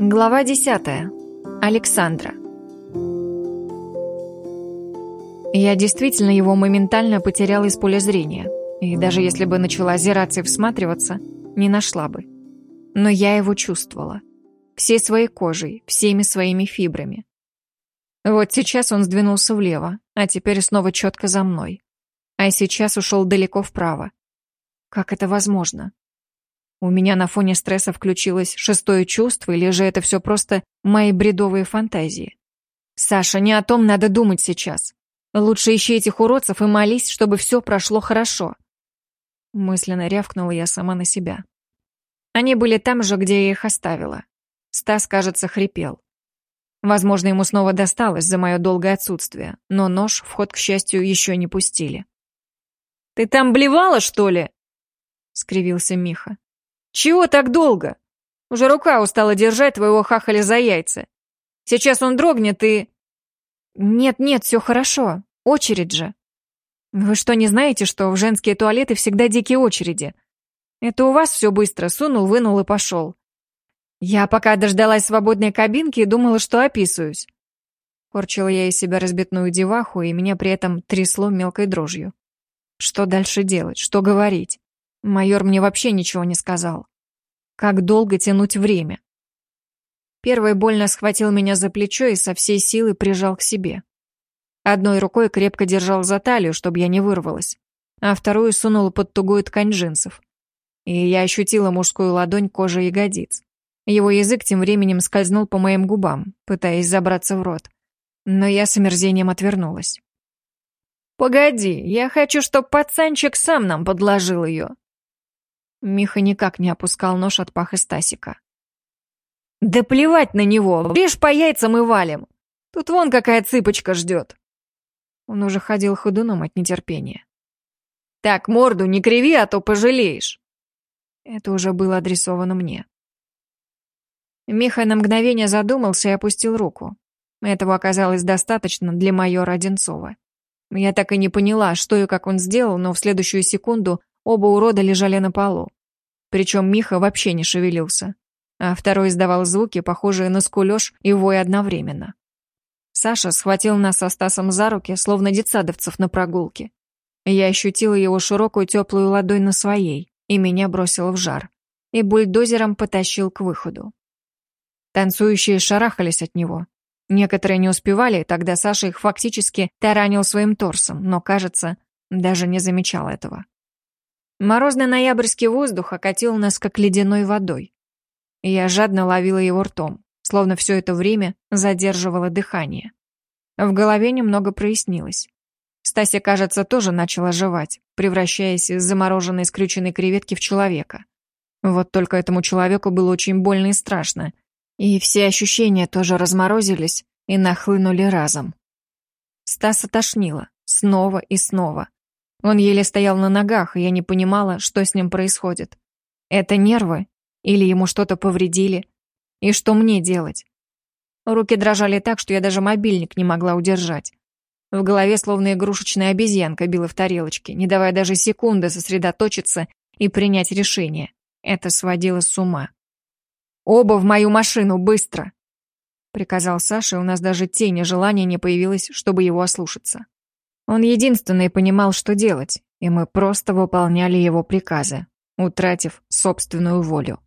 Глава 10. Александра. Я действительно его моментально потеряла из поля зрения, и даже если бы начала озираться и всматриваться, не нашла бы. Но я его чувствовала. Всей своей кожей, всеми своими фибрами. Вот сейчас он сдвинулся влево, а теперь снова четко за мной. А сейчас ушел далеко вправо. Как это возможно? У меня на фоне стресса включилось шестое чувство, или же это все просто мои бредовые фантазии? Саша, не о том надо думать сейчас. Лучше ищи этих уродцев и молись, чтобы все прошло хорошо. Мысленно рявкнула я сама на себя. Они были там же, где я их оставила. Стас, кажется, хрипел. Возможно, ему снова досталось за мое долгое отсутствие, но нож в ход, к счастью, еще не пустили. «Ты там блевала, что ли?» — скривился Миха. «Чего так долго? Уже рука устала держать твоего хахаля за яйца. Сейчас он дрогнет и...» «Нет-нет, все хорошо. Очередь же. Вы что, не знаете, что в женские туалеты всегда дикие очереди? Это у вас все быстро, сунул, вынул и пошел. Я пока дождалась свободной кабинки и думала, что описываюсь. Корчила я из себя разбитную деваху, и меня при этом трясло мелкой дрожью. Что дальше делать? Что говорить? Майор мне вообще ничего не сказал. Как долго тянуть время? Первый больно схватил меня за плечо и со всей силы прижал к себе. Одной рукой крепко держал за талию, чтобы я не вырвалась, а вторую сунул под тугую ткань джинсов. И я ощутила мужскую ладонь кожи ягодиц. Его язык тем временем скользнул по моим губам, пытаясь забраться в рот. Но я с омерзением отвернулась. «Погоди, я хочу, чтоб пацанчик сам нам подложил ее», Миха никак не опускал нож от паха Стасика. «Да плевать на него! Режь по яйцам и валим! Тут вон какая цыпочка ждет!» Он уже ходил ходуном от нетерпения. «Так, морду не криви, а то пожалеешь!» Это уже было адресовано мне. Миха на мгновение задумался и опустил руку. Этого оказалось достаточно для майора Одинцова. Я так и не поняла, что и как он сделал, но в следующую секунду Оба урода лежали на полу. Причем Миха вообще не шевелился, а второй издавал звуки, похожие на скулёж и вой одновременно. Саша схватил нас со Стасом за руки, словно детсадовцев на прогулке. Я ощутила его широкую теплую ладонь на своей, и меня бросило в жар. И бульдозером потащил к выходу. Танцующие шарахались от него. Некоторые не успевали, тогда Саша их фактически таранил своим торсом, но, кажется, даже не замечал этого. Морозный ноябрьский воздух окатил нас как ледяной водой. Я жадно ловила его ртом, словно все это время задерживала дыхание. В голове немного прояснилось. Стася, кажется, тоже начала оживать, превращаясь из замороженной скрюченной креветки в человека. Вот только этому человеку было очень больно и страшно, и все ощущения тоже разморозились и нахлынули разом. Стаса тошнило, снова и снова, он еле стоял на ногах, и я не понимала, что с ним происходит. Это нервы? Или ему что-то повредили? И что мне делать? Руки дрожали так, что я даже мобильник не могла удержать. В голове словно игрушечная обезьянка била в тарелочке, не давая даже секунды сосредоточиться и принять решение. Это сводило с ума. «Оба в мою машину, быстро!» Приказал Саша, и у нас даже тени желания не появилось, чтобы его ослушаться. Он единственный понимал, что делать, и мы просто выполняли его приказы, утратив собственную волю.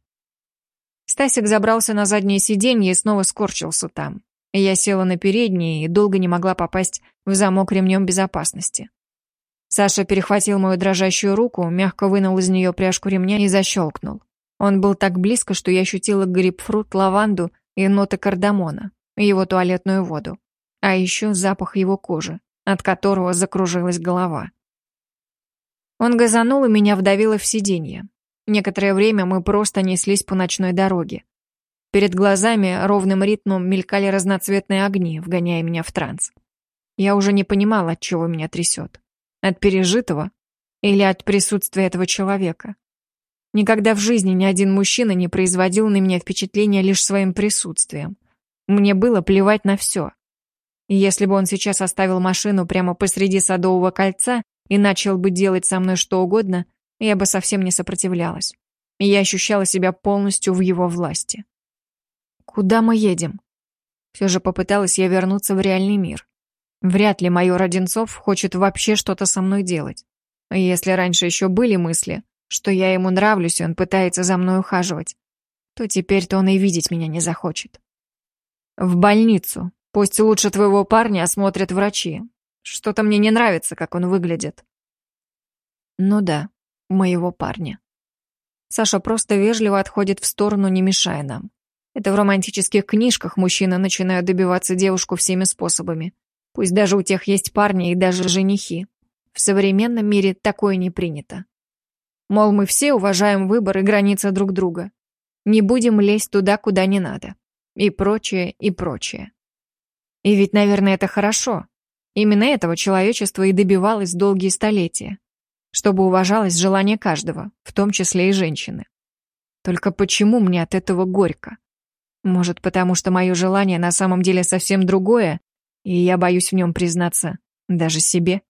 Стасик забрался на заднее сиденье и снова скорчился там. Я села на переднее и долго не могла попасть в замок ремнем безопасности. Саша перехватил мою дрожащую руку, мягко вынул из нее пряжку ремня и защелкнул. Он был так близко, что я ощутила грейпфрут, лаванду и ноты кардамона, его туалетную воду, а еще запах его кожи, от которого закружилась голова. Он газанул и меня вдавило в сиденье. Некоторое время мы просто неслись по ночной дороге. Перед глазами ровным ритмом мелькали разноцветные огни, вгоняя меня в транс. Я уже не понимала, от чего меня трясет. От пережитого или от присутствия этого человека. Никогда в жизни ни один мужчина не производил на меня впечатления лишь своим присутствием. Мне было плевать на все. Если бы он сейчас оставил машину прямо посреди Садового кольца и начал бы делать со мной что угодно, я бы совсем не сопротивлялась. Я ощущала себя полностью в его власти. Куда мы едем? Все же попыталась я вернуться в реальный мир. Вряд ли майор Одинцов хочет вообще что-то со мной делать. Если раньше еще были мысли, что я ему нравлюсь, и он пытается за мной ухаживать, то теперь-то он и видеть меня не захочет. В больницу. Пусть лучше твоего парня осмотрят врачи. Что-то мне не нравится, как он выглядит. Ну да, моего парня. Саша просто вежливо отходит в сторону, не мешая нам. Это в романтических книжках мужчины начинают добиваться девушку всеми способами. Пусть даже у тех есть парни и даже женихи. В современном мире такое не принято. Мол, мы все уважаем выбор и границы друг друга. Не будем лезть туда, куда не надо. И прочее, и прочее. И ведь, наверное, это хорошо. Именно этого человечество и добивалось долгие столетия. Чтобы уважалось желание каждого, в том числе и женщины. Только почему мне от этого горько? Может, потому что мое желание на самом деле совсем другое, и я боюсь в нем признаться даже себе?